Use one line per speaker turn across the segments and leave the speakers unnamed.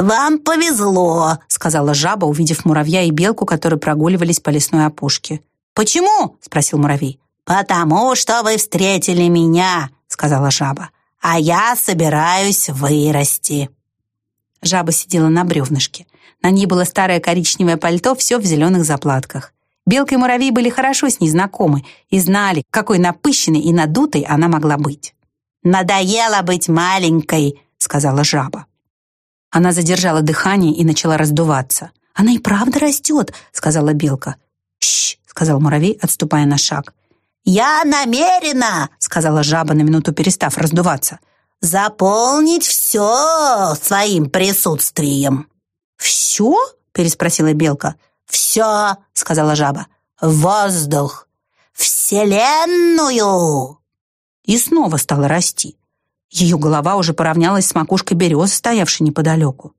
«Вам повезло», — сказала жаба, увидев муравья и белку, которые прогуливались по лесной опушке.
«Почему?» — спросил муравей.
«Потому что вы встретили меня», — сказала жаба. «А я собираюсь вырасти».
Жаба сидела на бревнышке. На ней было старое коричневое пальто, все в зеленых заплатках. Белка и муравей были хорошо с ней знакомы и знали, какой напыщенной и надутой она могла быть.
«Надоело быть маленькой», — сказала жаба.
Она задержала дыхание и начала раздуваться. «Она и правда растет», — сказала белка.
«Щ», — сказал муравей, отступая на шаг. «Я намерена», — сказала жаба на минуту перестав раздуваться, «заполнить все своим присутствием».
«Все?» — переспросила белка.
«Все», — сказала жаба. «Воздух! Вселенную!»
И снова стала расти. Ее голова уже поравнялась с макушкой березы, стоявшей неподалеку.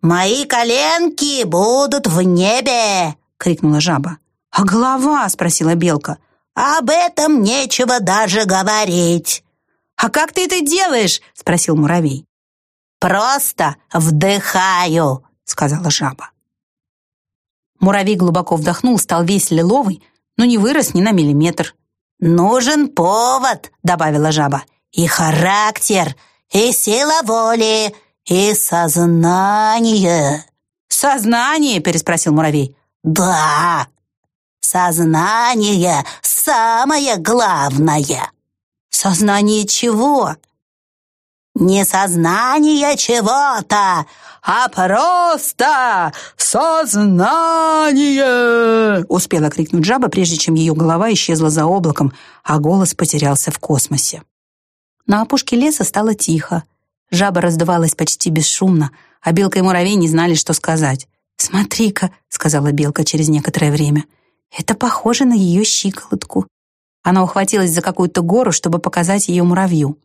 «Мои коленки будут в небе!» — крикнула жаба.
«А голова?» — спросила белка.
«Об этом нечего даже говорить».
«А как ты это делаешь?» — спросил муравей.
«Просто вдыхаю», — сказала жаба.
Муравей глубоко вдохнул, стал весь лиловый, но не вырос ни на миллиметр.
«Нужен повод», — добавила жаба. «И характер, и сила воли, и сознание».
«Сознание?» — переспросил муравей.
«Да, сознание самое главное».
«Сознание чего?»
«Не сознание чего-то, а просто сознание!»
Успела крикнуть жаба, прежде чем ее голова исчезла за облаком, а голос потерялся в космосе. На опушке леса стало тихо. Жаба раздувалась почти бесшумно, а белка и муравей не знали, что сказать. «Смотри-ка», — сказала белка через некоторое время, — «это похоже на ее щиколотку». Она ухватилась за какую-то гору, чтобы показать ее муравью.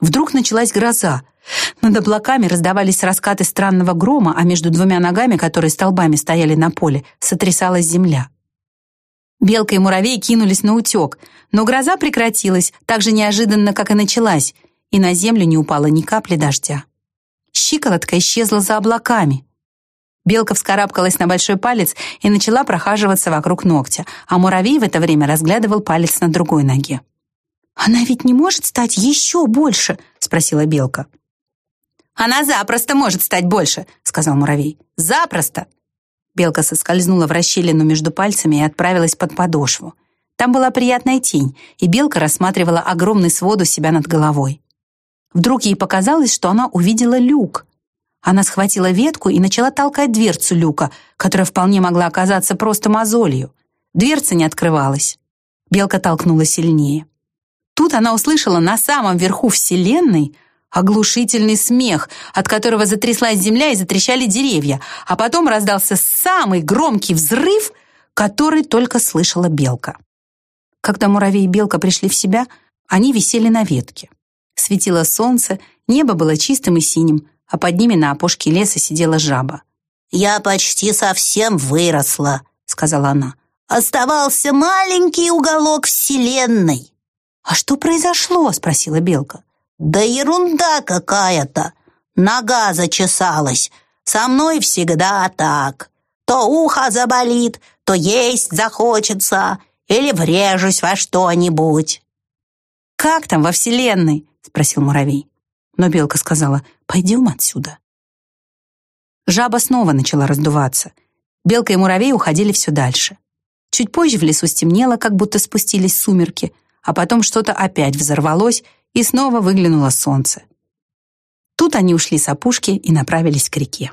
Вдруг началась гроза. Над облаками раздавались раскаты странного грома, а между двумя ногами, которые столбами стояли на поле, сотрясалась земля. Белка и муравей кинулись на утек, но гроза прекратилась так же неожиданно, как и началась, и на землю не упало ни капли дождя. Щиколотка исчезла за облаками. Белка вскарабкалась на большой палец и начала прохаживаться вокруг ногтя, а муравей в это время разглядывал палец на другой ноге. «Она ведь не может стать еще больше?» — спросила Белка.
«Она запросто может стать больше», — сказал муравей. «Запросто!»
Белка соскользнула в расщелину между пальцами и отправилась под подошву. Там была приятная тень, и белка рассматривала огромный свод у себя над головой. Вдруг ей показалось, что она увидела люк. Она схватила ветку и начала толкать дверцу люка, которая вполне могла оказаться просто мозолью. Дверца не открывалась. Белка толкнула сильнее. Тут она услышала на самом верху Вселенной оглушительный смех, от которого затряслась земля и затрещали деревья, а потом раздался самый громкий взрыв, который только слышала белка. Когда муравей и белка пришли в себя, они висели на ветке. Светило солнце, небо было чистым и синим, а под ними на опушке леса сидела жаба.
«Я почти совсем выросла», — сказала она. «Оставался маленький уголок Вселенной».
«А что произошло?» — спросила Белка.
«Да ерунда какая-то. Нога зачесалась. Со мной всегда так. То ухо заболит, то есть захочется, или врежусь во что-нибудь».
«Как там во Вселенной?» — спросил муравей. Но Белка сказала, «Пойдем отсюда». Жаба снова начала раздуваться. Белка и муравей уходили все дальше. Чуть позже в лесу стемнело, как будто спустились сумерки — а потом что-то опять взорвалось, и снова выглянуло солнце. Тут они ушли с опушки и направились к реке.